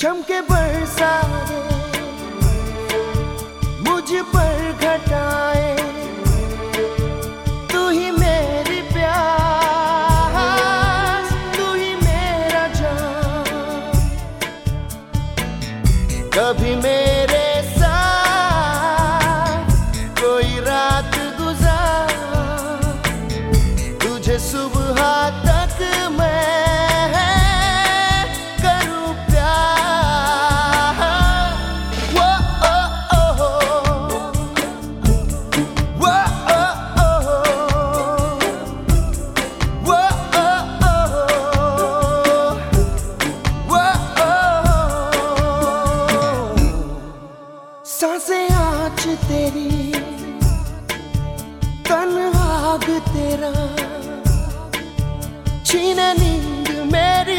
चमके बरसाए, मुझ पर घटाए। तू ही मेरी प्यास, तू ही मेरा जान। कभी मेरे साथ कोई रात गुजार, तुझे सुबह साँसें आज तेरी तन आग तेरा छीन नींद मेरी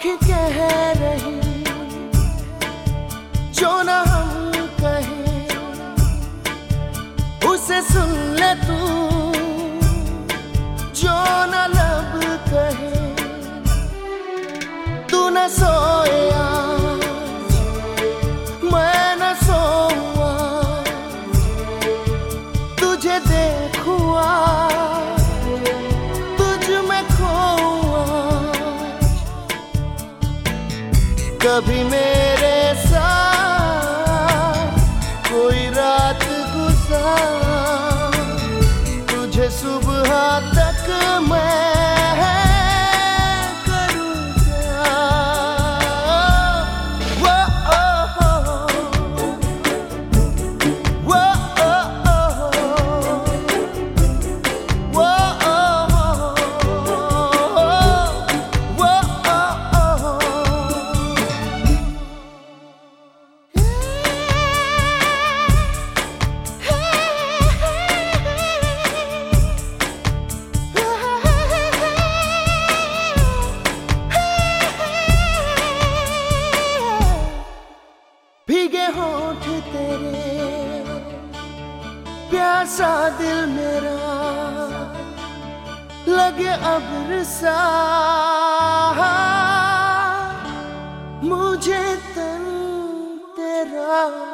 आँखें कह रही, जो ना हम कहे, उसे सुन ले तू, जो ना लब कहे। तू न सोया कभी मेरे भीगे होंठ तेरे प्यासा दिल मेरा लगे अब्र सा मुझे तन तेरा।